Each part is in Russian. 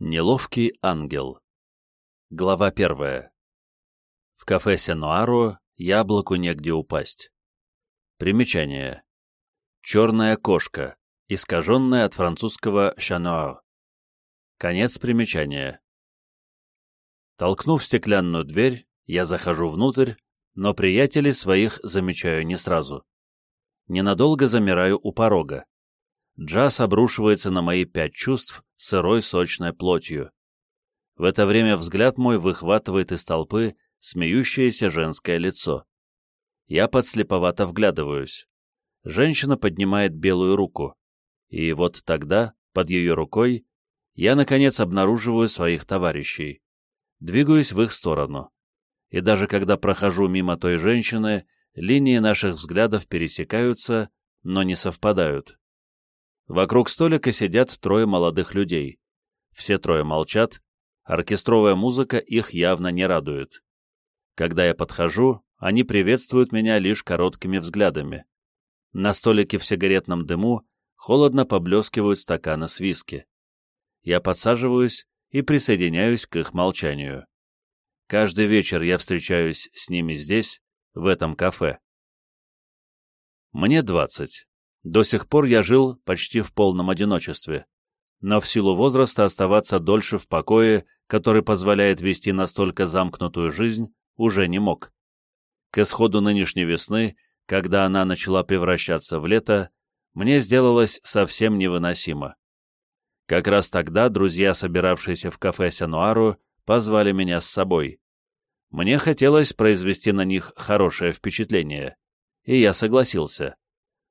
Неловкий ангел. Глава первая. В кафе Сенуаро яблоку негде упасть. Примечание. Черная кошка, искаженная от французского «шануар». Конец примечания. Толкнув стеклянную дверь, я захожу внутрь, но приятелей своих замечаю не сразу. Ненадолго замираю у порога. Джаз обрушивается на мои пять чувств сырой сочной плотью. В это время взгляд мой выхватывает из толпы смеющееся женское лицо. Я подслеповато вглядываюсь. Женщина поднимает белую руку. И вот тогда, под ее рукой, я, наконец, обнаруживаю своих товарищей. Двигаюсь в их сторону. И даже когда прохожу мимо той женщины, линии наших взглядов пересекаются, но не совпадают. Вокруг столика сидят трое молодых людей. Все трое молчат, оркестровая музыка их явно не радует. Когда я подхожу, они приветствуют меня лишь короткими взглядами. На столике в сигаретном дыму холодно поблескивают стаканы с виски. Я подсаживаюсь и присоединяюсь к их молчанию. Каждый вечер я встречаюсь с ними здесь, в этом кафе. Мне двадцать. До сих пор я жил почти в полном одиночестве, но в силу возраста оставаться дольше в покое, который позволяет вести настолько замкнутую жизнь, уже не мог. К исходу нынешней весны, когда она начала превращаться в лето, мне сделалось совсем невыносимо. Как раз тогда друзья, собиравшиеся в кафе Сянуару, позвали меня с собой. Мне хотелось произвести на них хорошее впечатление, и я согласился.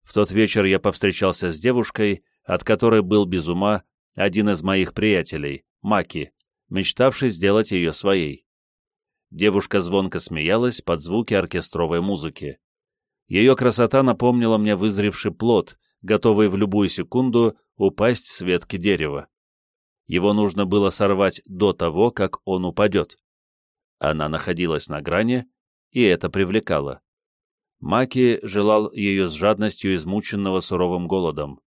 В тот вечер я повстречался с девушкой, от которой был без ума один из моих приятелей, Маки, мечтавший сделать ее своей. Девушка звонко смеялась под звуки оркестровой музыки. Ее красота напомнила мне вызревший плод, готовый в любую секунду упасть с ветки дерева. Его нужно было сорвать до того, как он упадет. Она находилась на грани, и это привлекало. Маки желал ее с жадностью измученного суровым голодом.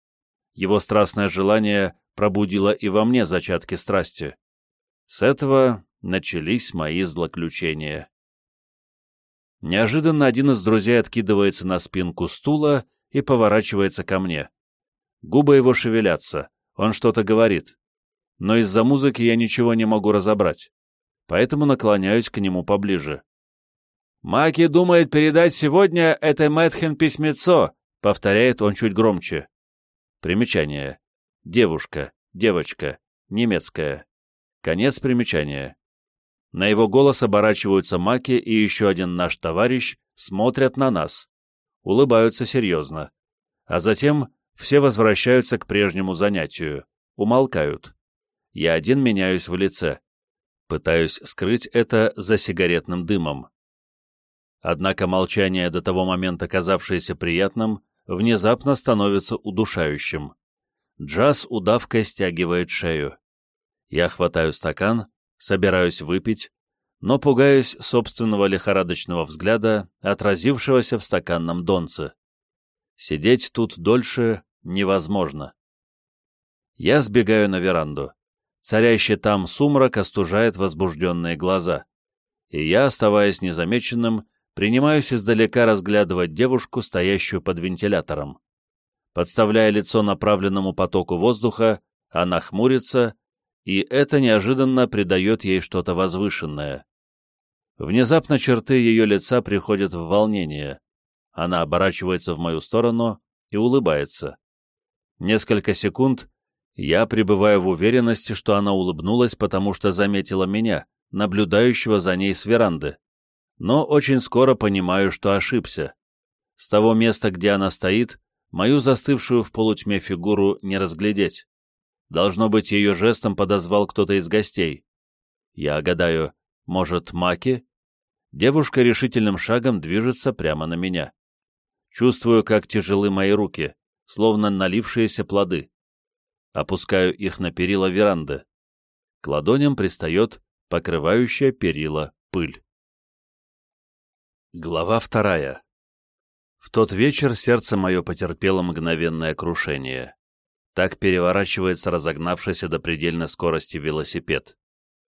Его страстное желание пробудило и во мне зачатки страсти. С этого начались мои злоключения. Неожиданно один из друзей откидывается на спинку стула и поворачивается ко мне. Губы его шевелятся, он что-то говорит. Но из-за музыки я ничего не могу разобрать, поэтому наклоняюсь к нему поближе. «Маки думает передать сегодня это Мэтхен письмецо», — повторяет он чуть громче. Примечание. Девушка, девочка, немецкая. Конец примечания. На его голос оборачиваются Маки и еще один наш товарищ, смотрят на нас. Улыбаются серьезно. А затем все возвращаются к прежнему занятию. Умолкают. Я один меняюсь в лице. Пытаюсь скрыть это за сигаретным дымом. Однако молчание, до того момента казавшееся приятным, внезапно становится удушающим. Джаз удавкой стягивает шею. Я хватаю стакан, собираюсь выпить, но пугаюсь собственного лихорадочного взгляда, отразившегося в стаканном донце. Сидеть тут дольше невозможно. Я сбегаю на веранду. Царящий там сумрак остужает возбужденные глаза. И я, оставаясь незамеченным, Принимаюсь издалека разглядывать девушку, стоящую под вентилятором. Подставляя лицо направленному потоку воздуха, она хмурится, и это неожиданно придает ей что-то возвышенное. Внезапно черты ее лица приходят в волнение. Она оборачивается в мою сторону и улыбается. Несколько секунд я пребываю в уверенности, что она улыбнулась, потому что заметила меня, наблюдающего за ней с веранды но очень скоро понимаю, что ошибся. С того места, где она стоит, мою застывшую в полутьме фигуру не разглядеть. Должно быть, ее жестом подозвал кто-то из гостей. Я гадаю, может, Маки? Девушка решительным шагом движется прямо на меня. Чувствую, как тяжелы мои руки, словно налившиеся плоды. Опускаю их на перила веранды. К ладоням пристает покрывающая перила пыль. Глава вторая. В тот вечер сердце мое потерпело мгновенное крушение. Так переворачивается разогнавшийся до предельной скорости велосипед.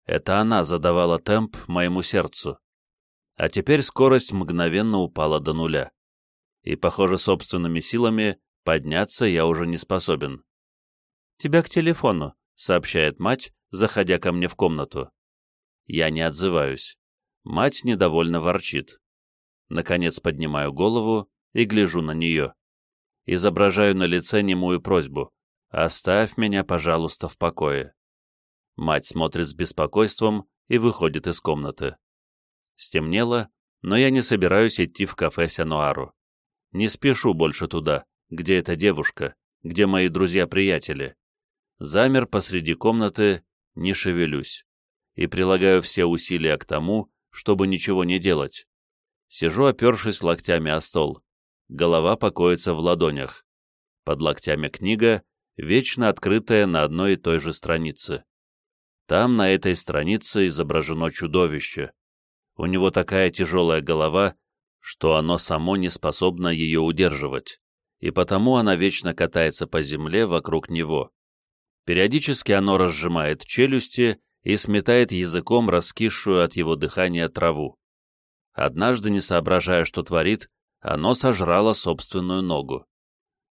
Это она задавала темп моему сердцу. А теперь скорость мгновенно упала до нуля. И, похоже, собственными силами подняться я уже не способен. «Тебя к телефону», — сообщает мать, заходя ко мне в комнату. Я не отзываюсь. Мать недовольно ворчит. Наконец поднимаю голову и гляжу на нее. Изображаю на лице немую просьбу. «Оставь меня, пожалуйста, в покое». Мать смотрит с беспокойством и выходит из комнаты. Стемнело, но я не собираюсь идти в кафе Сянуару. Не спешу больше туда, где эта девушка, где мои друзья-приятели. Замер посреди комнаты, не шевелюсь. И прилагаю все усилия к тому, чтобы ничего не делать. Сижу, опершись локтями о стол. Голова покоится в ладонях. Под локтями книга, вечно открытая на одной и той же странице. Там, на этой странице, изображено чудовище. У него такая тяжелая голова, что оно само не способно ее удерживать, и потому она вечно катается по земле вокруг него. Периодически оно разжимает челюсти и сметает языком раскисшую от его дыхания траву. Однажды, не соображая, что творит, оно сожрало собственную ногу.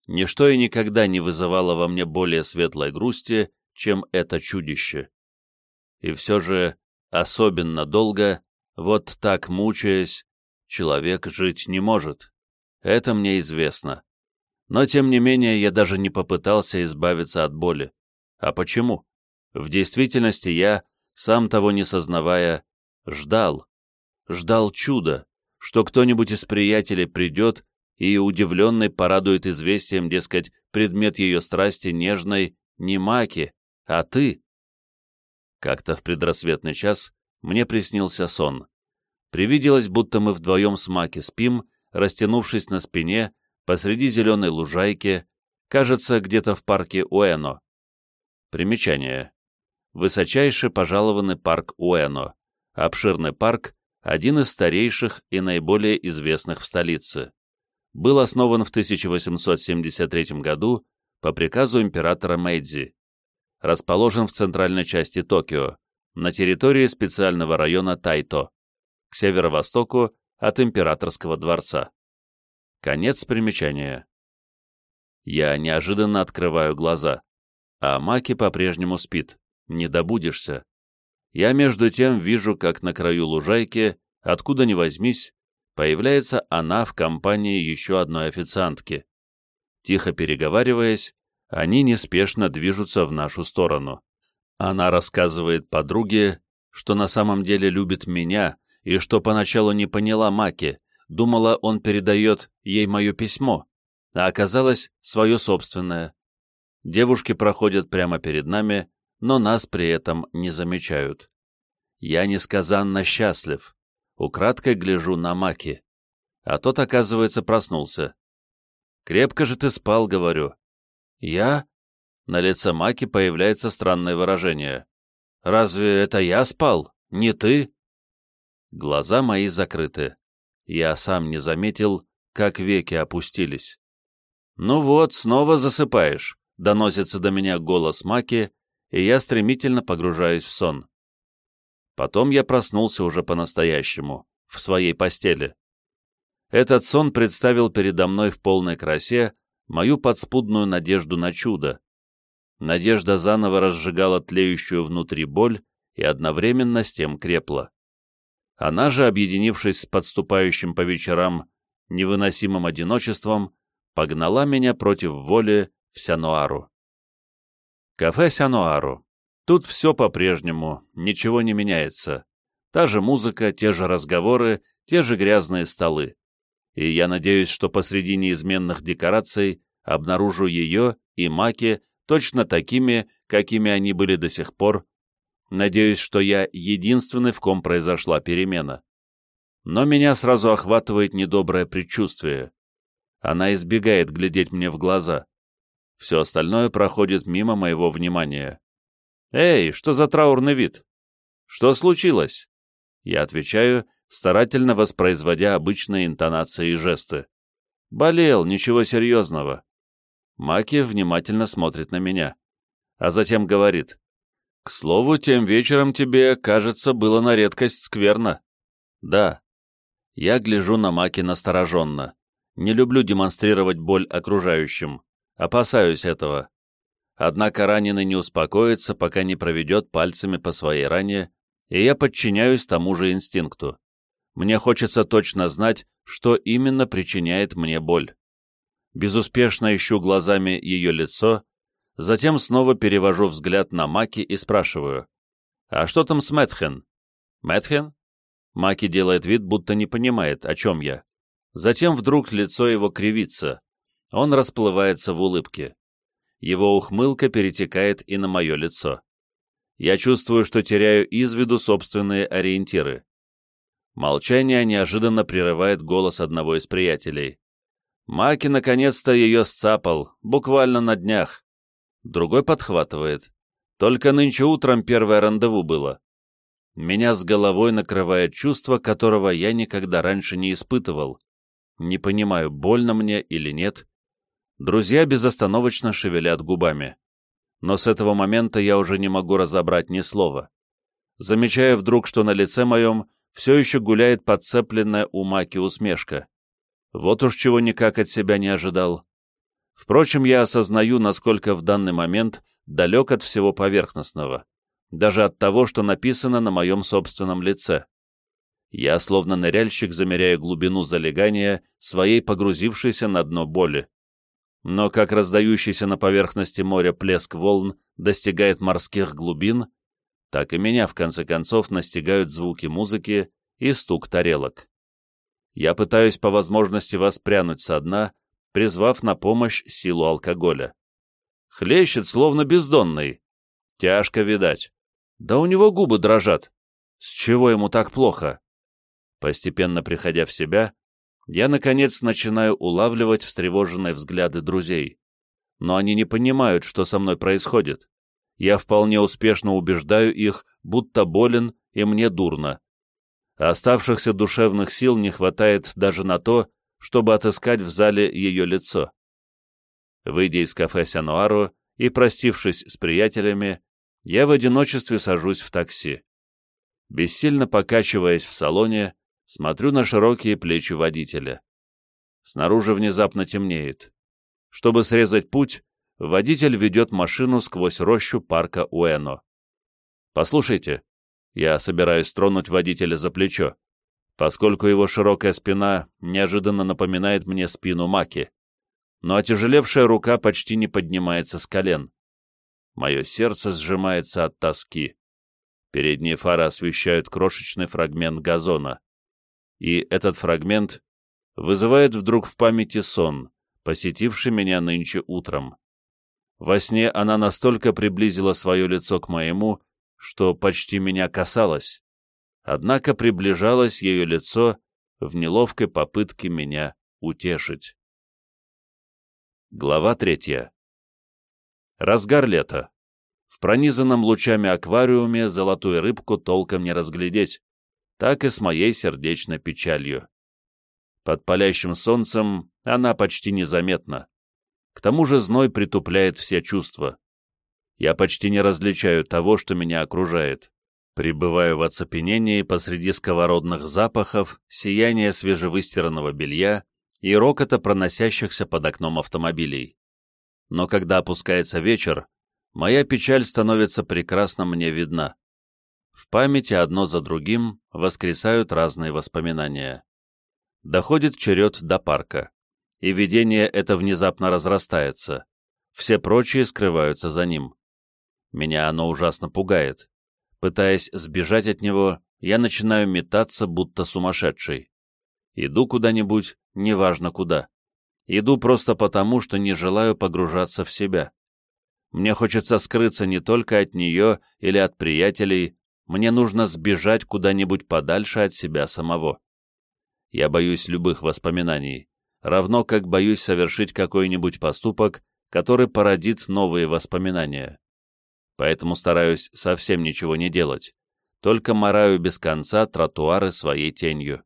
Ничто и никогда не вызывало во мне более светлой грусти, чем это чудище. И все же, особенно долго, вот так мучаясь, человек жить не может. Это мне известно. Но, тем не менее, я даже не попытался избавиться от боли. А почему? В действительности я, сам того не сознавая, ждал. Ждал чуда, что кто-нибудь из приятелей придет и, удивленный, порадует известием, дескать, предмет ее страсти нежной не маки, а ты. Как-то в предрассветный час мне приснился сон. Привиделось, будто мы вдвоем с Маки спим, растянувшись на спине, посреди зеленой лужайки, кажется, где-то в парке Уэно. Примечание. Высочайше пожалованный парк Уэно. Обширный парк, один из старейших и наиболее известных в столице. Был основан в 1873 году по приказу императора Мэйдзи. Расположен в центральной части Токио, на территории специального района Тайто, к северо-востоку от императорского дворца. Конец примечания. Я неожиданно открываю глаза, а Маки по-прежнему спит, не добудешься. Я между тем вижу, как на краю лужайки, откуда ни возьмись, появляется она в компании еще одной официантки. Тихо переговариваясь, они неспешно движутся в нашу сторону. Она рассказывает подруге, что на самом деле любит меня и что поначалу не поняла Маки, думала, он передает ей мое письмо, а оказалось свое собственное. Девушки проходят прямо перед нами, но нас при этом не замечают. Я несказанно счастлив. Украдкой гляжу на Маки. А тот, оказывается, проснулся. «Крепко же ты спал», — говорю. «Я?» На лице Маки появляется странное выражение. «Разве это я спал? Не ты?» Глаза мои закрыты. Я сам не заметил, как веки опустились. «Ну вот, снова засыпаешь», — доносится до меня голос Маки, и я стремительно погружаюсь в сон. Потом я проснулся уже по-настоящему, в своей постели. Этот сон представил передо мной в полной красе мою подспудную надежду на чудо. Надежда заново разжигала тлеющую внутри боль и одновременно с тем крепла. Она же, объединившись с подступающим по вечерам невыносимым одиночеством, погнала меня против воли в Сянуару. Кафе Сянуару. Тут все по-прежнему, ничего не меняется. Та же музыка, те же разговоры, те же грязные столы. И я надеюсь, что посреди неизменных декораций обнаружу ее и Маки точно такими, какими они были до сих пор. Надеюсь, что я единственный, в ком произошла перемена. Но меня сразу охватывает недоброе предчувствие. Она избегает глядеть мне в глаза. Все остальное проходит мимо моего внимания. «Эй, что за траурный вид? Что случилось?» Я отвечаю, старательно воспроизводя обычные интонации и жесты. «Болел, ничего серьезного». Маки внимательно смотрит на меня, а затем говорит. «К слову, тем вечером тебе, кажется, было на редкость скверно». «Да». Я гляжу на Маки настороженно. Не люблю демонстрировать боль окружающим. Опасаюсь этого. Однако раненый не успокоится, пока не проведет пальцами по своей ране, и я подчиняюсь тому же инстинкту. Мне хочется точно знать, что именно причиняет мне боль. Безуспешно ищу глазами ее лицо, затем снова перевожу взгляд на Маки и спрашиваю, «А что там с Мэтхен?» «Мэтхен?» Маки делает вид, будто не понимает, о чем я. Затем вдруг лицо его кривится. Он расплывается в улыбке. Его ухмылка перетекает и на мое лицо. Я чувствую, что теряю из виду собственные ориентиры. Молчание неожиданно прерывает голос одного из приятелей. Маки наконец-то ее сцапал, буквально на днях. Другой подхватывает. Только нынче утром первое рандеву было. Меня с головой накрывает чувство, которого я никогда раньше не испытывал. Не понимаю, больно мне или нет. Друзья безостановочно шевелят губами. Но с этого момента я уже не могу разобрать ни слова. Замечаю вдруг, что на лице моем все еще гуляет подцепленная у Маки усмешка. Вот уж чего никак от себя не ожидал. Впрочем, я осознаю, насколько в данный момент далек от всего поверхностного, даже от того, что написано на моем собственном лице. Я, словно ныряльщик, замеряю глубину залегания своей погрузившейся на дно боли. Но как раздающийся на поверхности моря плеск волн достигает морских глубин, так и меня, в конце концов, настигают звуки музыки и стук тарелок. Я пытаюсь по возможности воспрянуть со дна, призвав на помощь силу алкоголя. Хлещет, словно бездонный. Тяжко видать. Да у него губы дрожат. С чего ему так плохо? Постепенно приходя в себя, я, наконец, начинаю улавливать встревоженные взгляды друзей. Но они не понимают, что со мной происходит я вполне успешно убеждаю их, будто болен и мне дурно. оставшихся душевных сил не хватает даже на то, чтобы отыскать в зале ее лицо. Выйдя из кафе Сянуару и простившись с приятелями, я в одиночестве сажусь в такси. Бессильно покачиваясь в салоне, смотрю на широкие плечи водителя. Снаружи внезапно темнеет. Чтобы срезать путь, водитель ведет машину сквозь рощу парка Уэно. «Послушайте», я собираюсь тронуть водителя за плечо, поскольку его широкая спина неожиданно напоминает мне спину Маки, но отяжелевшая рука почти не поднимается с колен. Мое сердце сжимается от тоски. Передние фары освещают крошечный фрагмент газона. И этот фрагмент вызывает вдруг в памяти сон, посетивший меня нынче утром. Во сне она настолько приблизила свое лицо к моему, что почти меня касалась. Однако приближалось ее лицо в неловкой попытке меня утешить. Глава третья. Разгар лета. В пронизанном лучами аквариуме золотую рыбку толком не разглядеть, так и с моей сердечной печалью. Под палящим солнцем она почти незаметна. К тому же зной притупляет все чувства. Я почти не различаю того, что меня окружает. Пребываю в оцепенении посреди сковородных запахов, сияния свежевыстиранного белья и рокота проносящихся под окном автомобилей. Но когда опускается вечер, моя печаль становится прекрасно мне видна. В памяти одно за другим воскресают разные воспоминания. Доходит черед до парка и видение это внезапно разрастается. Все прочие скрываются за ним. Меня оно ужасно пугает. Пытаясь сбежать от него, я начинаю метаться, будто сумасшедший. Иду куда-нибудь, неважно куда. Иду просто потому, что не желаю погружаться в себя. Мне хочется скрыться не только от нее или от приятелей, мне нужно сбежать куда-нибудь подальше от себя самого. Я боюсь любых воспоминаний, равно как боюсь совершить какой-нибудь поступок, который породит новые воспоминания. Поэтому стараюсь совсем ничего не делать, только мораю без конца тротуары своей тенью.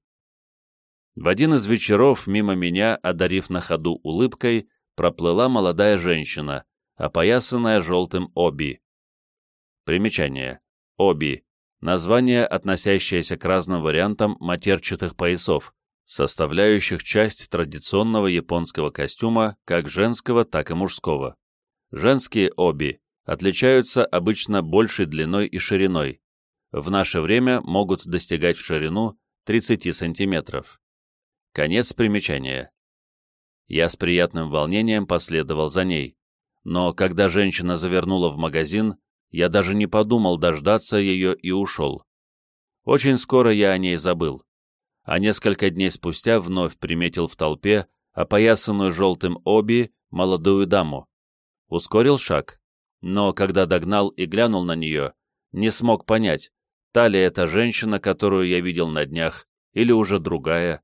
В один из вечеров мимо меня, одарив на ходу улыбкой, проплыла молодая женщина, опоясанная желтым оби. Примечание. Оби. Название, относящееся к разным вариантам матерчатых поясов, составляющих часть традиционного японского костюма как женского, так и мужского. Женские оби отличаются обычно большей длиной и шириной. В наше время могут достигать в ширину 30 сантиметров. Конец примечания. Я с приятным волнением последовал за ней. Но когда женщина завернула в магазин, я даже не подумал дождаться ее и ушел. Очень скоро я о ней забыл. А несколько дней спустя вновь приметил в толпе опоясанную желтым оби молодую даму. Ускорил шаг, но когда догнал и глянул на нее, не смог понять, та ли это женщина, которую я видел на днях, или уже другая.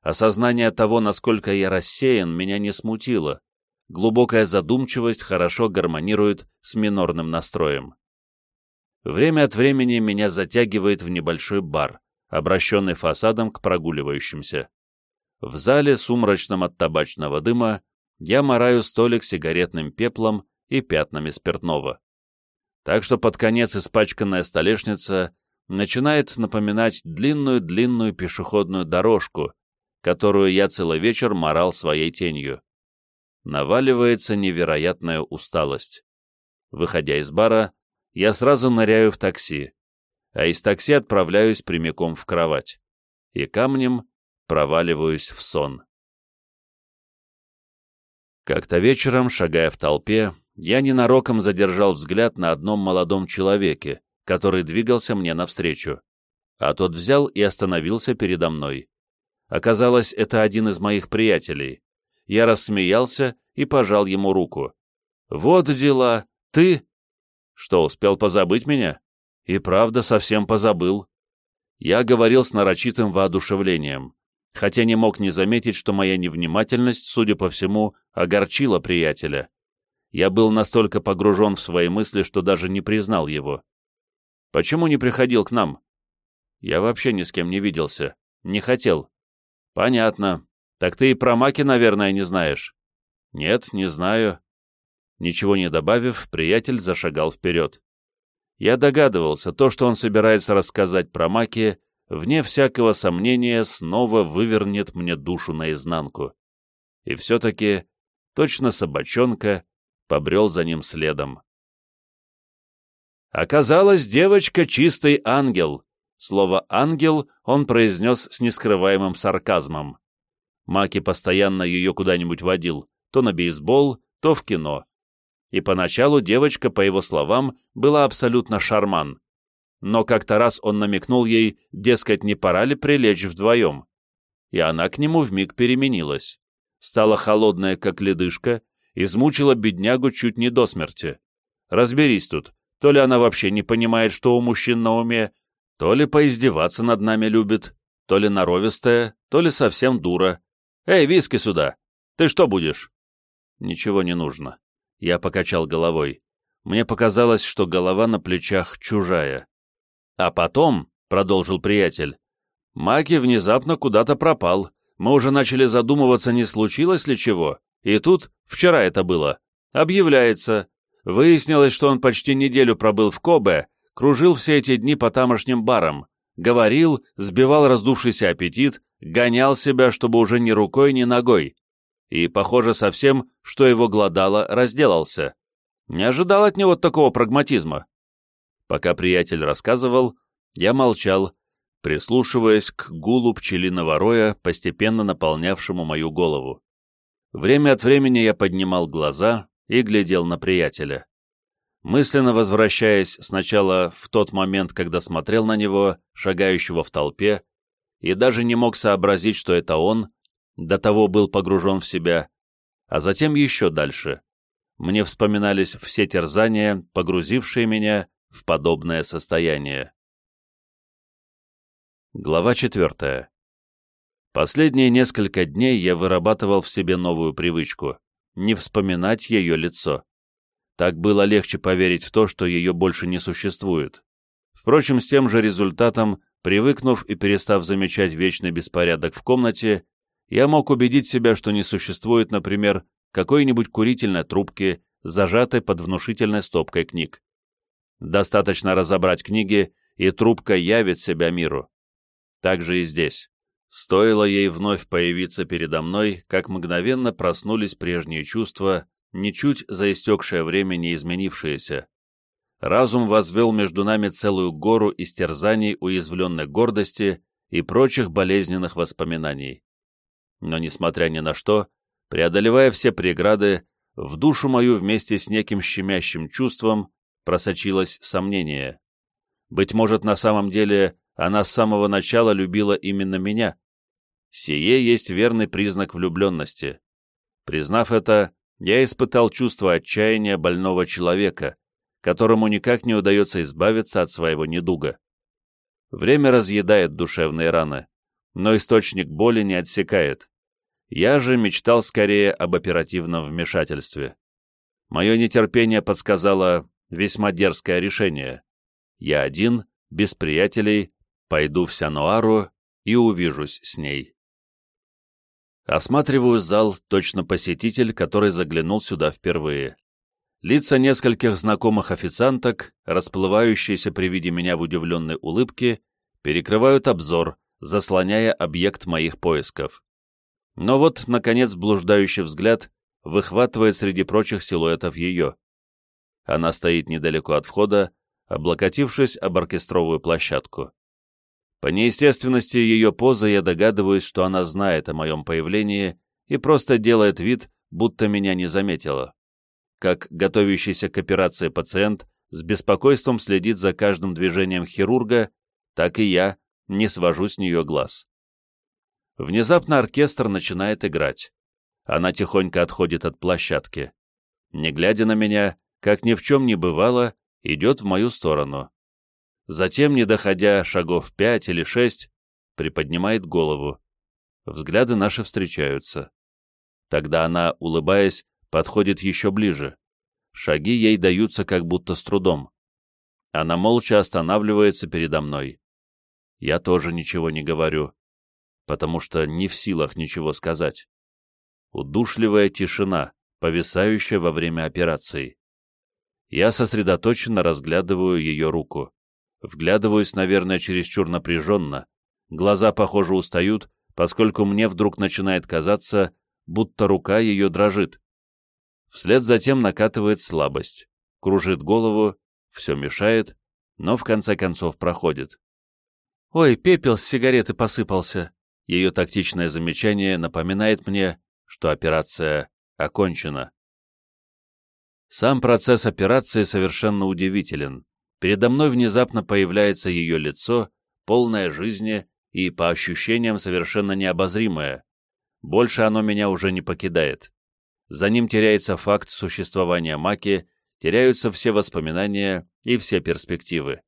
Осознание того, насколько я рассеян, меня не смутило. Глубокая задумчивость хорошо гармонирует с минорным настроем. Время от времени меня затягивает в небольшой бар, обращенный фасадом к прогуливающимся. В зале, сумрачном от табачного дыма, я мораю столик сигаретным пеплом и пятнами спиртного. Так что под конец испачканная столешница начинает напоминать длинную-длинную пешеходную дорожку, которую я целый вечер морал своей тенью. Наваливается невероятная усталость. Выходя из бара, я сразу ныряю в такси, а из такси отправляюсь прямиком в кровать и камнем проваливаюсь в сон. Как-то вечером, шагая в толпе, я ненароком задержал взгляд на одном молодом человеке, который двигался мне навстречу, а тот взял и остановился передо мной. Оказалось, это один из моих приятелей. Я рассмеялся и пожал ему руку. «Вот дела! Ты...» «Что, успел позабыть меня?» «И правда, совсем позабыл». Я говорил с нарочитым воодушевлением, хотя не мог не заметить, что моя невнимательность, судя по всему, огорчила приятеля. Я был настолько погружен в свои мысли, что даже не признал его. «Почему не приходил к нам?» «Я вообще ни с кем не виделся. Не хотел. «Понятно. Так ты и про маки, наверное, не знаешь?» «Нет, не знаю». Ничего не добавив, приятель зашагал вперед. Я догадывался, то, что он собирается рассказать про маки, вне всякого сомнения, снова вывернет мне душу наизнанку. И все-таки, точно собачонка, побрел за ним следом. Оказалось, девочка — чистый ангел, Слово «ангел» он произнес с нескрываемым сарказмом. Маки постоянно ее куда-нибудь водил, то на бейсбол, то в кино. И поначалу девочка, по его словам, была абсолютно шарман. Но как-то раз он намекнул ей, дескать, не пора ли прилечь вдвоем. И она к нему вмиг переменилась. Стала холодная, как ледышка, измучила беднягу чуть не до смерти. Разберись тут, то ли она вообще не понимает, что у мужчин на уме, то ли поиздеваться над нами любит, то ли норовистая, то ли совсем дура. Эй, виски сюда! Ты что будешь? Ничего не нужно. Я покачал головой. Мне показалось, что голова на плечах чужая. А потом, — продолжил приятель, — Маки внезапно куда-то пропал. Мы уже начали задумываться, не случилось ли чего. И тут, вчера это было, объявляется. Выяснилось, что он почти неделю пробыл в Кобе, кружил все эти дни по тамошним барам, говорил, сбивал раздувшийся аппетит, гонял себя, чтобы уже ни рукой, ни ногой. И, похоже, совсем, что его гладало, разделался. Не ожидал от него такого прагматизма. Пока приятель рассказывал, я молчал, прислушиваясь к гулу пчелиного роя, постепенно наполнявшему мою голову. Время от времени я поднимал глаза и глядел на приятеля мысленно возвращаясь сначала в тот момент, когда смотрел на него, шагающего в толпе, и даже не мог сообразить, что это он, до того был погружен в себя, а затем еще дальше. Мне вспоминались все терзания, погрузившие меня в подобное состояние. Глава четвертая. Последние несколько дней я вырабатывал в себе новую привычку — не вспоминать ее лицо. Так было легче поверить в то, что ее больше не существует. Впрочем, с тем же результатом, привыкнув и перестав замечать вечный беспорядок в комнате, я мог убедить себя, что не существует, например, какой-нибудь курительной трубки, зажатой под внушительной стопкой книг. Достаточно разобрать книги, и трубка явит себя миру. Так же и здесь. Стоило ей вновь появиться передо мной, как мгновенно проснулись прежние чувства, ничуть за истекшее время не изменившиеся. Разум возвел между нами целую гору истерзаний уязвленной гордости и прочих болезненных воспоминаний. Но, несмотря ни на что, преодолевая все преграды, в душу мою вместе с неким щемящим чувством просочилось сомнение. Быть может, на самом деле она с самого начала любила именно меня. Сие есть верный признак влюбленности. Признав это, я испытал чувство отчаяния больного человека, которому никак не удается избавиться от своего недуга. Время разъедает душевные раны, но источник боли не отсекает. Я же мечтал скорее об оперативном вмешательстве. Мое нетерпение подсказало весьма дерзкое решение. Я один, без приятелей, пойду в Сянуару и увижусь с ней. Осматриваю зал, точно посетитель, который заглянул сюда впервые. Лица нескольких знакомых официанток, расплывающиеся при виде меня в удивленной улыбке, перекрывают обзор, заслоняя объект моих поисков. Но вот, наконец, блуждающий взгляд выхватывает среди прочих силуэтов ее. Она стоит недалеко от входа, облокотившись об оркестровую площадку. По неестественности ее позы я догадываюсь, что она знает о моем появлении и просто делает вид, будто меня не заметила. Как готовящийся к операции пациент с беспокойством следит за каждым движением хирурга, так и я не свожу с нее глаз. Внезапно оркестр начинает играть. Она тихонько отходит от площадки. Не глядя на меня, как ни в чем не бывало, идет в мою сторону. Затем, не доходя шагов пять или шесть, приподнимает голову. Взгляды наши встречаются. Тогда она, улыбаясь, подходит еще ближе. Шаги ей даются как будто с трудом. Она молча останавливается передо мной. Я тоже ничего не говорю, потому что не в силах ничего сказать. Удушливая тишина, повисающая во время операции. Я сосредоточенно разглядываю ее руку. Вглядываюсь, наверное, чересчур напряженно. Глаза, похоже, устают, поскольку мне вдруг начинает казаться, будто рука ее дрожит. Вслед затем накатывает слабость, кружит голову, все мешает, но в конце концов проходит. «Ой, пепел с сигареты посыпался!» Ее тактичное замечание напоминает мне, что операция окончена. Сам процесс операции совершенно удивителен. Передо мной внезапно появляется ее лицо, полное жизни и, по ощущениям, совершенно необозримое. Больше оно меня уже не покидает. За ним теряется факт существования Маки, теряются все воспоминания и все перспективы.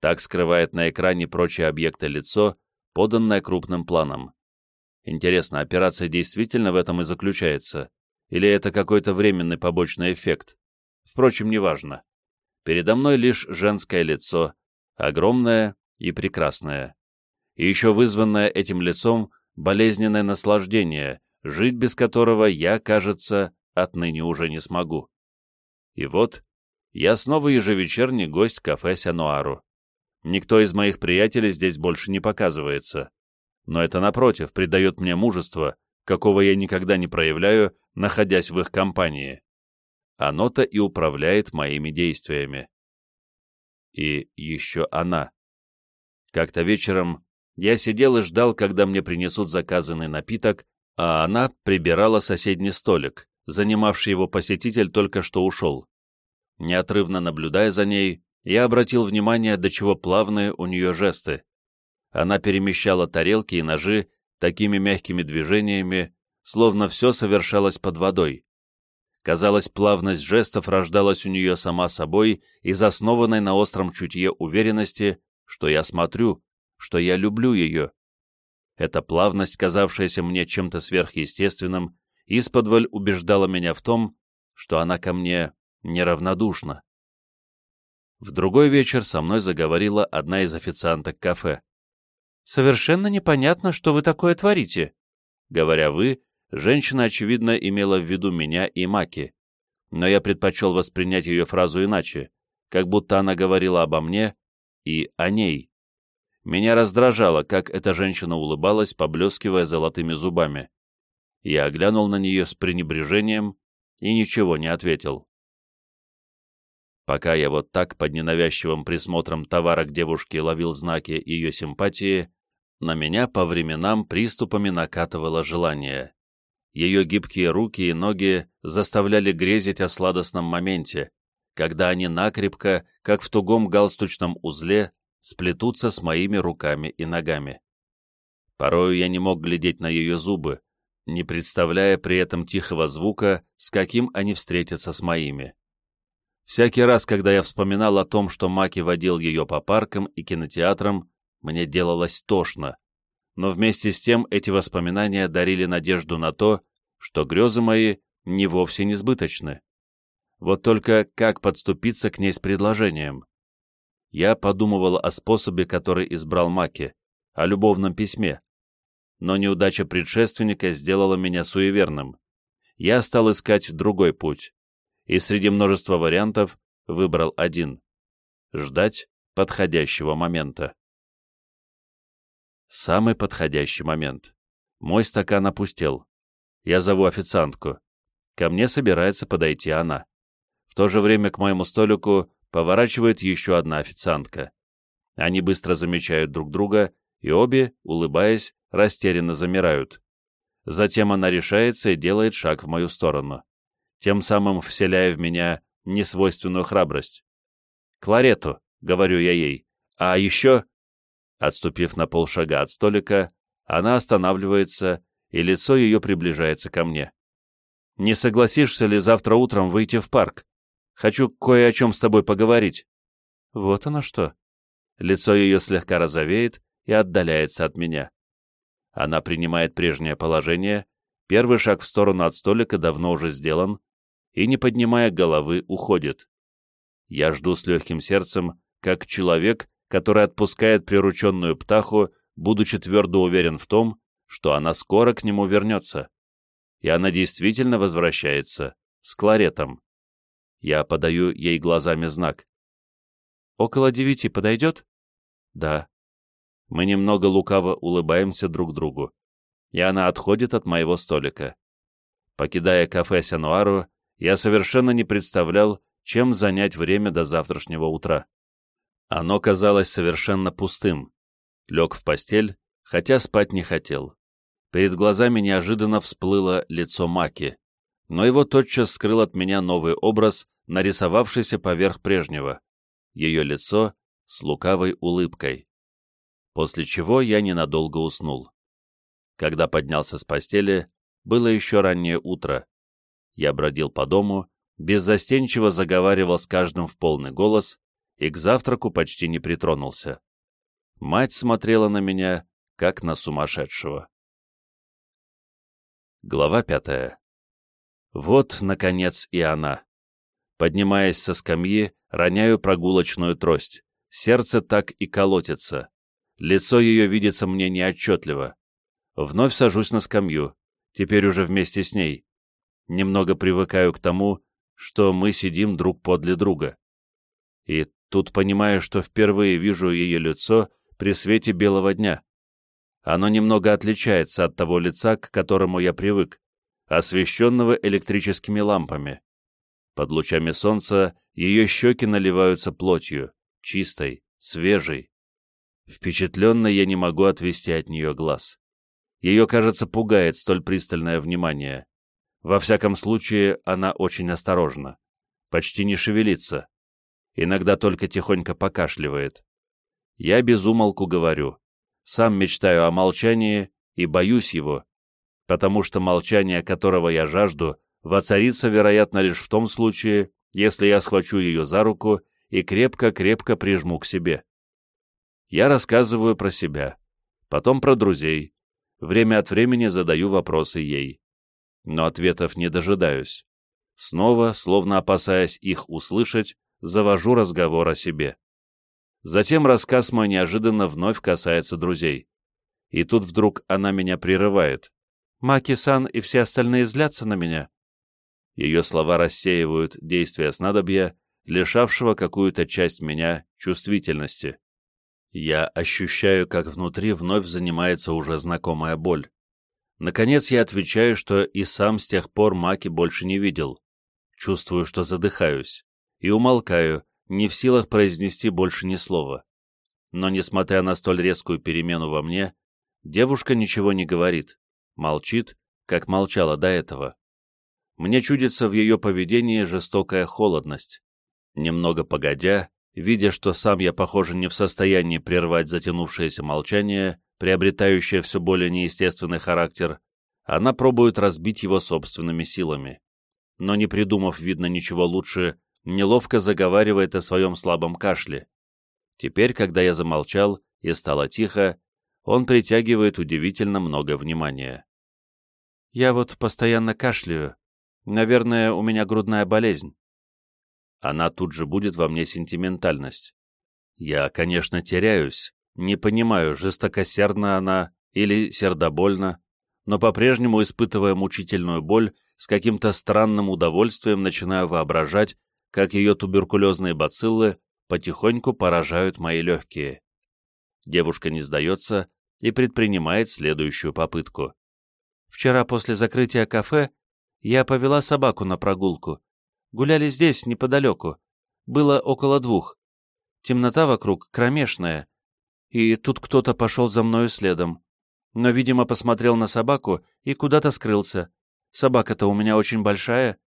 Так скрывает на экране прочие объекты лицо, поданное крупным планом. Интересно, операция действительно в этом и заключается? Или это какой-то временный побочный эффект? Впрочем, неважно. Передо мной лишь женское лицо, огромное и прекрасное. И еще вызванное этим лицом болезненное наслаждение, жить без которого я, кажется, отныне уже не смогу. И вот, я снова ежевечерний гость кафе Сянуару. Никто из моих приятелей здесь больше не показывается. Но это, напротив, придает мне мужество, какого я никогда не проявляю, находясь в их компании. Оно-то и управляет моими действиями. И еще она. Как-то вечером я сидел и ждал, когда мне принесут заказанный напиток, а она прибирала соседний столик, занимавший его посетитель только что ушел. Неотрывно наблюдая за ней, я обратил внимание, до чего плавные у нее жесты. Она перемещала тарелки и ножи такими мягкими движениями, словно все совершалось под водой. Казалось, плавность жестов рождалась у нее сама собой из основанной на остром чутье уверенности, что я смотрю, что я люблю ее. Эта плавность, казавшаяся мне чем-то сверхъестественным, исподволь убеждала меня в том, что она ко мне неравнодушна. В другой вечер со мной заговорила одна из официанток кафе. «Совершенно непонятно, что вы такое творите». Говоря «вы», Женщина, очевидно, имела в виду меня и Маки, но я предпочел воспринять ее фразу иначе, как будто она говорила обо мне и о ней. Меня раздражало, как эта женщина улыбалась, поблескивая золотыми зубами. Я оглянул на нее с пренебрежением и ничего не ответил. Пока я вот так под ненавязчивым присмотром товара к девушке ловил знаки ее симпатии, на меня по временам приступами накатывало желание. Ее гибкие руки и ноги заставляли грезить о сладостном моменте, когда они накрепко, как в тугом галстучном узле, сплетутся с моими руками и ногами. Порою я не мог глядеть на ее зубы, не представляя при этом тихого звука, с каким они встретятся с моими. Всякий раз, когда я вспоминал о том, что Маки водил ее по паркам и кинотеатрам, мне делалось тошно, но вместе с тем эти воспоминания дарили надежду на то, что грезы мои не вовсе не сбыточны. Вот только как подступиться к ней с предложением? Я подумывал о способе, который избрал Маки, о любовном письме. Но неудача предшественника сделала меня суеверным. Я стал искать другой путь, и среди множества вариантов выбрал один — ждать подходящего момента. Самый подходящий момент. Мой стакан опустел. Я зову официантку. Ко мне собирается подойти она. В то же время к моему столику поворачивает еще одна официантка. Они быстро замечают друг друга, и обе, улыбаясь, растерянно замирают. Затем она решается и делает шаг в мою сторону, тем самым вселяя в меня несвойственную храбрость. «Кларету», — говорю я ей, — «а еще...» Отступив на полшага от столика, она останавливается, и лицо ее приближается ко мне. «Не согласишься ли завтра утром выйти в парк? Хочу кое о чем с тобой поговорить». «Вот оно что». Лицо ее слегка розовеет и отдаляется от меня. Она принимает прежнее положение, первый шаг в сторону от столика давно уже сделан, и, не поднимая головы, уходит. Я жду с легким сердцем, как человек, который отпускает прирученную птаху, будучи твердо уверен в том, что она скоро к нему вернется. И она действительно возвращается, с кларетом. Я подаю ей глазами знак. «Около девяти подойдет?» «Да». Мы немного лукаво улыбаемся друг другу, и она отходит от моего столика. Покидая кафе Сянуару, я совершенно не представлял, чем занять время до завтрашнего утра. Оно казалось совершенно пустым. Лег в постель, хотя спать не хотел. Перед глазами неожиданно всплыло лицо Маки, но его тотчас скрыл от меня новый образ, нарисовавшийся поверх прежнего. Ее лицо с лукавой улыбкой. После чего я ненадолго уснул. Когда поднялся с постели, было еще раннее утро. Я бродил по дому, беззастенчиво заговаривал с каждым в полный голос, и к завтраку почти не притронулся. Мать смотрела на меня, как на сумасшедшего. Глава пятая. Вот, наконец, и она. Поднимаясь со скамьи, роняю прогулочную трость. Сердце так и колотится. Лицо ее видится мне неотчетливо. Вновь сажусь на скамью, теперь уже вместе с ней. Немного привыкаю к тому, что мы сидим друг подле друга. И Тут понимаю, что впервые вижу ее лицо при свете белого дня. Оно немного отличается от того лица, к которому я привык, освещенного электрическими лампами. Под лучами солнца ее щеки наливаются плотью, чистой, свежей. Впечатленно я не могу отвести от нее глаз. Ее, кажется, пугает столь пристальное внимание. Во всяком случае, она очень осторожна. Почти не шевелится иногда только тихонько покашливает. Я безумолку говорю, сам мечтаю о молчании и боюсь его, потому что молчание, которого я жажду, воцарится, вероятно, лишь в том случае, если я схвачу ее за руку и крепко-крепко прижму к себе. Я рассказываю про себя, потом про друзей, время от времени задаю вопросы ей. Но ответов не дожидаюсь. Снова, словно опасаясь их услышать, завожу разговор о себе. Затем рассказ мой неожиданно вновь касается друзей. И тут вдруг она меня прерывает. Маки-сан и все остальные злятся на меня. Ее слова рассеивают действия снадобья, лишавшего какую-то часть меня чувствительности. Я ощущаю, как внутри вновь занимается уже знакомая боль. Наконец я отвечаю, что и сам с тех пор Маки больше не видел. Чувствую, что задыхаюсь, и умолкаю, не в силах произнести больше ни слова. Но, несмотря на столь резкую перемену во мне, девушка ничего не говорит, молчит, как молчала до этого. Мне чудится в ее поведении жестокая холодность. Немного погодя, видя, что сам я, похоже, не в состоянии прервать затянувшееся молчание, приобретающее все более неестественный характер, она пробует разбить его собственными силами. Но не придумав, видно, ничего лучше, неловко заговаривает о своем слабом кашле. Теперь, когда я замолчал и стало тихо, он притягивает удивительно много внимания. «Я вот постоянно кашляю. Наверное, у меня грудная болезнь она тут же будет во мне сентиментальность. Я, конечно, теряюсь, не понимаю, жестокосердна она или сердобольна, но по-прежнему, испытывая мучительную боль, с каким-то странным удовольствием начинаю воображать, как ее туберкулезные бациллы потихоньку поражают мои легкие. Девушка не сдается и предпринимает следующую попытку. Вчера после закрытия кафе я повела собаку на прогулку, Гуляли здесь, неподалеку. Было около двух. Темнота вокруг кромешная. И тут кто-то пошел за мною следом. Но, видимо, посмотрел на собаку и куда-то скрылся. Собака-то у меня очень большая.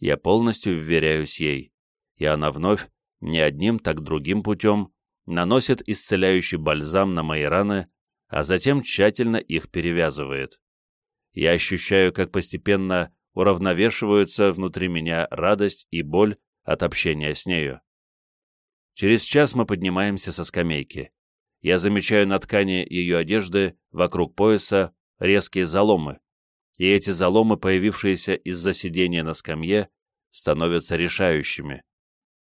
Я полностью вверяюсь ей. И она вновь, не одним, так другим путем, наносит исцеляющий бальзам на мои раны, а затем тщательно их перевязывает. Я ощущаю, как постепенно уравновешиваются внутри меня радость и боль от общения с нею. Через час мы поднимаемся со скамейки. Я замечаю на ткани ее одежды вокруг пояса резкие заломы, и эти заломы, появившиеся из-за сидения на скамье, становятся решающими.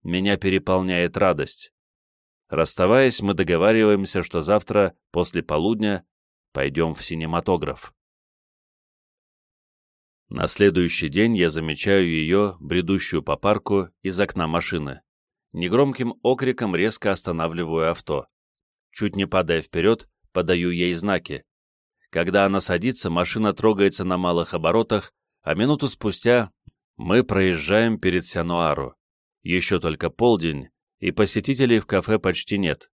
Меня переполняет радость. Расставаясь, мы договариваемся, что завтра, после полудня, пойдем в синематограф. На следующий день я замечаю ее, бредущую по парку, из окна машины. Негромким окриком резко останавливаю авто. Чуть не падая вперед, подаю ей знаки. Когда она садится, машина трогается на малых оборотах, а минуту спустя мы проезжаем перед Сянуару. Еще только полдень, и посетителей в кафе почти нет.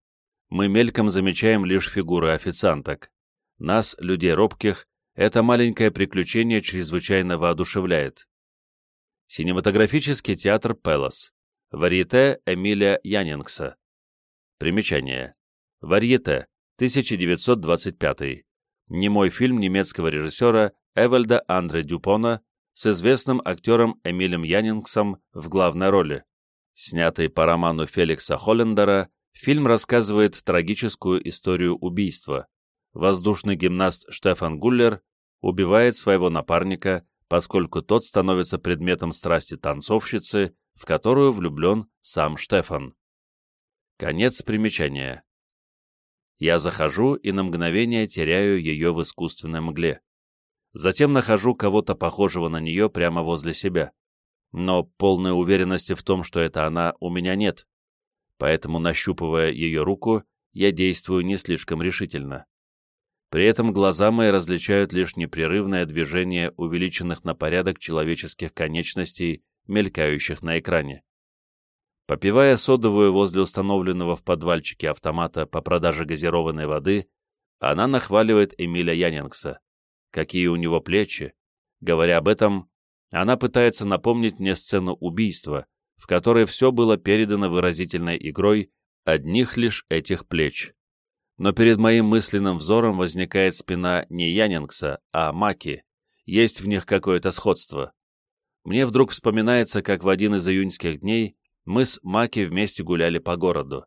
Мы мельком замечаем лишь фигуры официанток. Нас, людей робких, это маленькое приключение чрезвычайно воодушевляет. Синематографический театр «Пелос». Варьете Эмиля Янингса. Примечание. Варьете, 1925. Немой фильм немецкого режиссера Эвальда Андре Дюпона с известным актером Эмилем Янингсом в главной роли. Снятый по роману Феликса Холлендера, фильм рассказывает трагическую историю убийства воздушный гимнаст Штефан Гуллер убивает своего напарника, поскольку тот становится предметом страсти танцовщицы, в которую влюблен сам Штефан. Конец примечания. Я захожу и на мгновение теряю ее в искусственной мгле. Затем нахожу кого-то похожего на нее прямо возле себя. Но полной уверенности в том, что это она, у меня нет. Поэтому, нащупывая ее руку, я действую не слишком решительно. При этом глаза мои различают лишь непрерывное движение увеличенных на порядок человеческих конечностей, мелькающих на экране. Попивая содовую возле установленного в подвальчике автомата по продаже газированной воды, она нахваливает Эмиля Янингса. Какие у него плечи! Говоря об этом, она пытается напомнить мне сцену убийства, в которой все было передано выразительной игрой одних лишь этих плеч но перед моим мысленным взором возникает спина не Янингса, а Маки. Есть в них какое-то сходство. Мне вдруг вспоминается, как в один из июньских дней мы с Маки вместе гуляли по городу.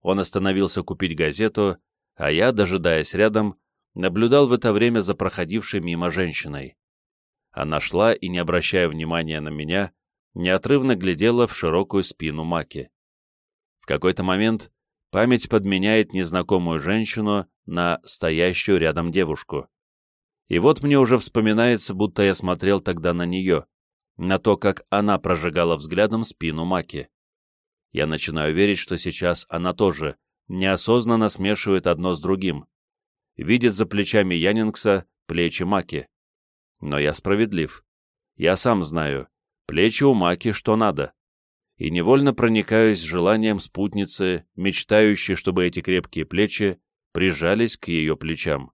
Он остановился купить газету, а я, дожидаясь рядом, наблюдал в это время за проходившей мимо женщиной. Она шла и, не обращая внимания на меня, неотрывно глядела в широкую спину Маки. В какой-то момент Память подменяет незнакомую женщину на стоящую рядом девушку. И вот мне уже вспоминается, будто я смотрел тогда на нее, на то, как она прожигала взглядом спину Маки. Я начинаю верить, что сейчас она тоже неосознанно смешивает одно с другим. Видит за плечами Янингса плечи Маки. Но я справедлив. Я сам знаю, плечи у Маки что надо. И невольно проникаюсь желанием спутницы, мечтающей, чтобы эти крепкие плечи прижались к ее плечам.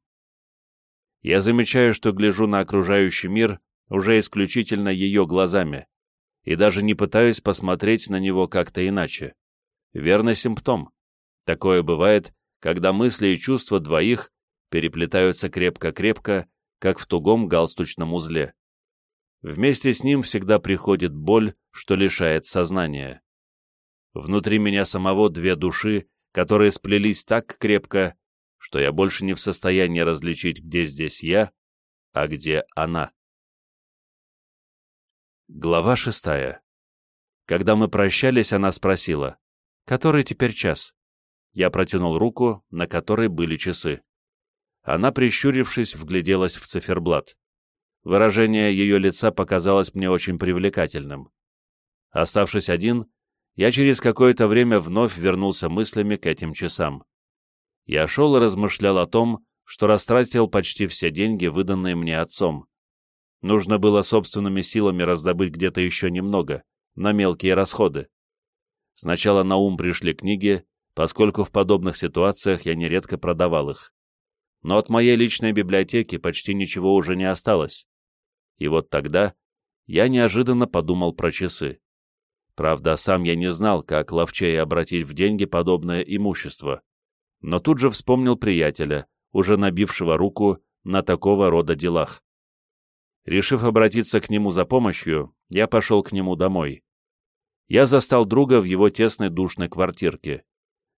Я замечаю, что гляжу на окружающий мир уже исключительно ее глазами, и даже не пытаюсь посмотреть на него как-то иначе. Верный симптом. Такое бывает, когда мысли и чувства двоих переплетаются крепко-крепко, как в тугом галстучном узле. Вместе с ним всегда приходит боль, что лишает сознания. Внутри меня самого две души, которые сплелись так крепко, что я больше не в состоянии различить, где здесь я, а где она. Глава шестая. Когда мы прощались, она спросила, «Который теперь час?» Я протянул руку, на которой были часы. Она, прищурившись, вгляделась в циферблат. Выражение ее лица показалось мне очень привлекательным. Оставшись один, я через какое-то время вновь вернулся мыслями к этим часам я шел и размышлял о том, что растратил почти все деньги, выданные мне отцом. Нужно было собственными силами раздобыть где-то еще немного, на мелкие расходы. Сначала на ум пришли книги, поскольку в подобных ситуациях я нередко продавал их. Но от моей личной библиотеки почти ничего уже не осталось. И вот тогда я неожиданно подумал про часы. Правда, сам я не знал, как ловчее обратить в деньги подобное имущество но тут же вспомнил приятеля, уже набившего руку на такого рода делах. Решив обратиться к нему за помощью, я пошел к нему домой. Я застал друга в его тесной душной квартирке.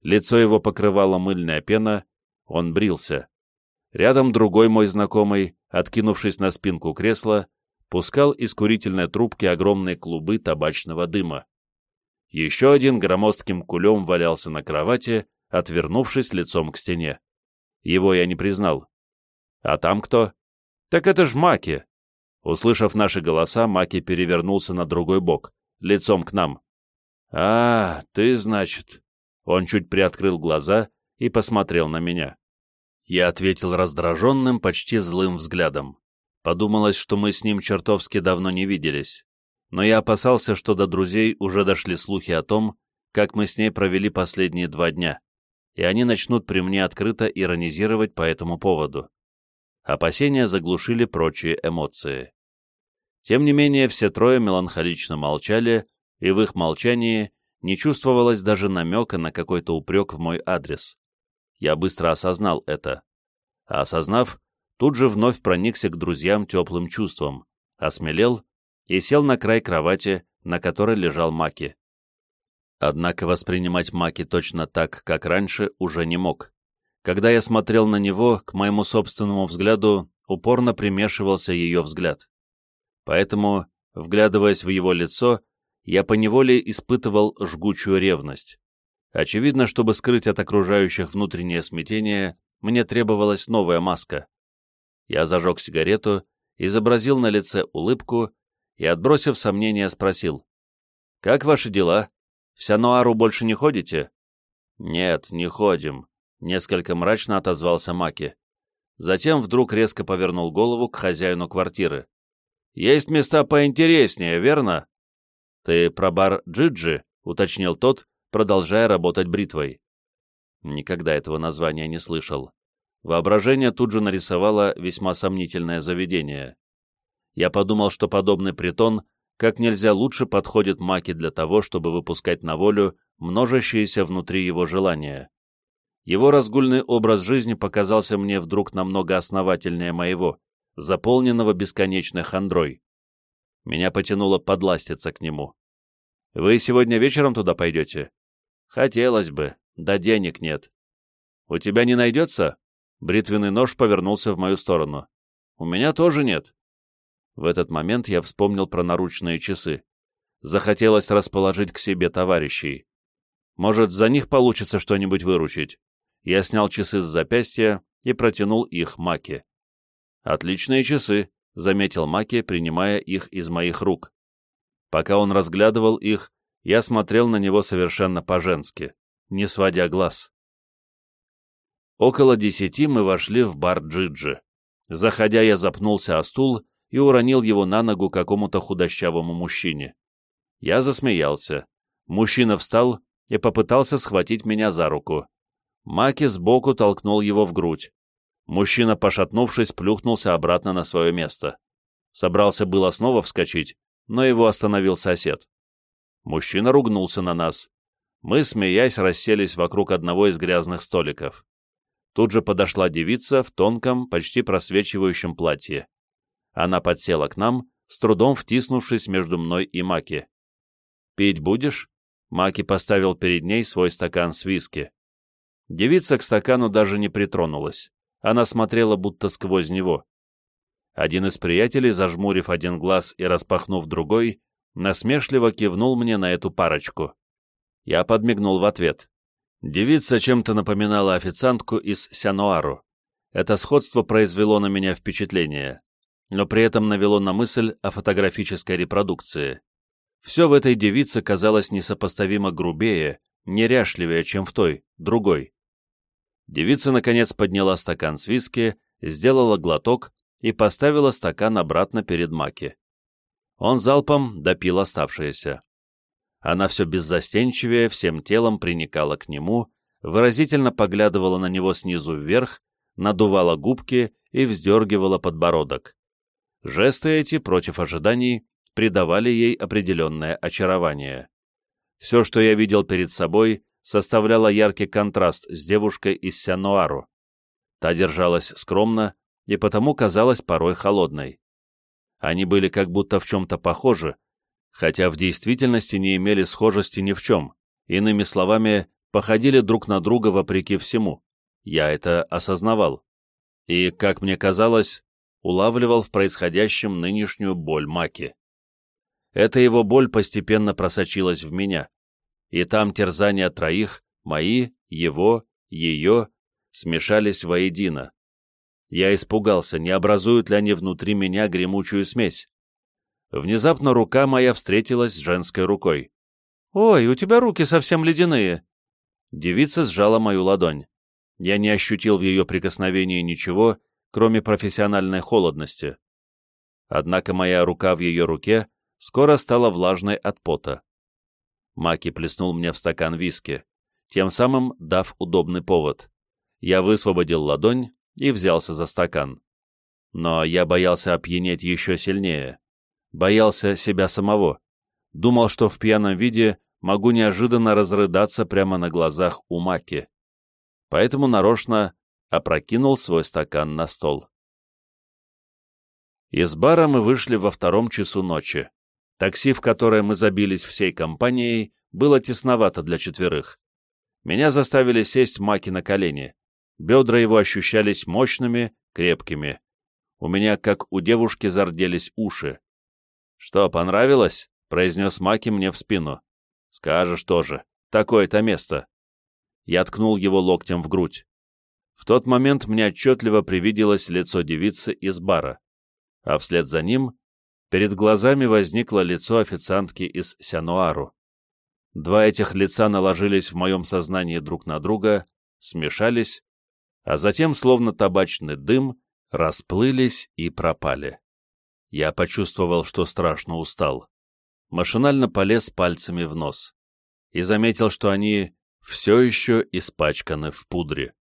Лицо его покрывала мыльная пена, он брился. Рядом другой мой знакомый, откинувшись на спинку кресла, пускал из курительной трубки огромные клубы табачного дыма. Еще один громоздким кулем валялся на кровати, отвернувшись лицом к стене. Его я не признал. «А там кто?» «Так это ж Маки!» Услышав наши голоса, Маки перевернулся на другой бок, лицом к нам. «А, ты, значит...» Он чуть приоткрыл глаза и посмотрел на меня. Я ответил раздраженным, почти злым взглядом. Подумалось, что мы с ним чертовски давно не виделись. Но я опасался, что до друзей уже дошли слухи о том, как мы с ней провели последние два дня и они начнут при мне открыто иронизировать по этому поводу. Опасения заглушили прочие эмоции. Тем не менее, все трое меланхолично молчали, и в их молчании не чувствовалось даже намека на какой-то упрек в мой адрес. Я быстро осознал это. А осознав, тут же вновь проникся к друзьям теплым чувством, осмелел и сел на край кровати, на которой лежал Маки. Однако воспринимать Маки точно так, как раньше, уже не мог. Когда я смотрел на него, к моему собственному взгляду упорно примешивался ее взгляд. Поэтому, вглядываясь в его лицо, я поневоле испытывал жгучую ревность. Очевидно, чтобы скрыть от окружающих внутреннее смятение, мне требовалась новая маска. Я зажег сигарету, изобразил на лице улыбку и, отбросив сомнения, спросил. «Как ваши дела?» В Сянуару больше не ходите?» «Нет, не ходим», — несколько мрачно отозвался Маки. Затем вдруг резко повернул голову к хозяину квартиры. «Есть места поинтереснее, верно?» «Ты про бар Джиджи?» — уточнил тот, продолжая работать бритвой. Никогда этого названия не слышал. Воображение тут же нарисовало весьма сомнительное заведение. Я подумал, что подобный притон как нельзя лучше подходит Маки для того, чтобы выпускать на волю множащиеся внутри его желания. Его разгульный образ жизни показался мне вдруг намного основательнее моего, заполненного бесконечной хандрой. Меня потянуло подластиться к нему. «Вы сегодня вечером туда пойдете?» «Хотелось бы, да денег нет». «У тебя не найдется?» Бритвенный нож повернулся в мою сторону. «У меня тоже нет. В этот момент я вспомнил про наручные часы. Захотелось расположить к себе товарищей. Может, за них получится что-нибудь выручить. Я снял часы с запястья и протянул их Маке. «Отличные часы», — заметил Маки, принимая их из моих рук. Пока он разглядывал их, я смотрел на него совершенно по-женски, не сводя глаз. Около десяти мы вошли в бар Джиджи. Заходя, я запнулся о стул и уронил его на ногу какому-то худощавому мужчине. Я засмеялся. Мужчина встал и попытался схватить меня за руку. Маки сбоку толкнул его в грудь. Мужчина, пошатнувшись, плюхнулся обратно на свое место. Собрался было снова вскочить, но его остановил сосед. Мужчина ругнулся на нас. Мы, смеясь, расселись вокруг одного из грязных столиков. Тут же подошла девица в тонком, почти просвечивающем платье. Она подсела к нам, с трудом втиснувшись между мной и Маки. «Пить будешь?» Маки поставил перед ней свой стакан с виски. Девица к стакану даже не притронулась. Она смотрела будто сквозь него. Один из приятелей, зажмурив один глаз и распахнув другой, насмешливо кивнул мне на эту парочку. Я подмигнул в ответ. Девица чем-то напоминала официантку из Сянуару. Это сходство произвело на меня впечатление, но при этом навело на мысль о фотографической репродукции. Все в этой девице казалось несопоставимо грубее, неряшливее, чем в той, другой. Девица, наконец, подняла стакан с виски, сделала глоток и поставила стакан обратно перед Маки. Он залпом допил оставшееся. Она все беззастенчивее, всем телом приникала к нему, выразительно поглядывала на него снизу вверх, надувала губки и вздергивала подбородок. Жесты эти, против ожиданий, придавали ей определенное очарование. Все, что я видел перед собой, составляло яркий контраст с девушкой из Сянуару. Та держалась скромно и потому казалась порой холодной. Они были как будто в чем-то похожи, хотя в действительности не имели схожести ни в чем, иными словами, походили друг на друга вопреки всему. Я это осознавал. И, как мне казалось, улавливал в происходящем нынешнюю боль Маки. Эта его боль постепенно просочилась в меня, и там терзания троих, мои, его, ее, смешались воедино. Я испугался, не образуют ли они внутри меня гремучую смесь. Внезапно рука моя встретилась с женской рукой. «Ой, у тебя руки совсем ледяные!» Девица сжала мою ладонь. Я не ощутил в ее прикосновении ничего, кроме профессиональной холодности. Однако моя рука в ее руке скоро стала влажной от пота. Маки плеснул мне в стакан виски, тем самым дав удобный повод. Я высвободил ладонь и взялся за стакан. Но я боялся опьянеть еще сильнее. Боялся себя самого. Думал, что в пьяном виде могу неожиданно разрыдаться прямо на глазах у Маки. Поэтому нарочно опрокинул свой стакан на стол. Из бара мы вышли во втором часу ночи. Такси, в которое мы забились всей компанией, было тесновато для четверых. Меня заставили сесть Маки на колени. Бедра его ощущались мощными, крепкими. У меня, как у девушки, зарделись уши. «Что, понравилось?» — произнес Маки мне в спину. «Скажешь тоже. Такое-то место». Я ткнул его локтем в грудь. В тот момент мне отчетливо привиделось лицо девицы из бара, а вслед за ним перед глазами возникло лицо официантки из Сянуару. Два этих лица наложились в моем сознании друг на друга, смешались, а затем, словно табачный дым, расплылись и пропали. Я почувствовал, что страшно устал. Машинально полез пальцами в нос и заметил, что они все еще испачканы в пудре.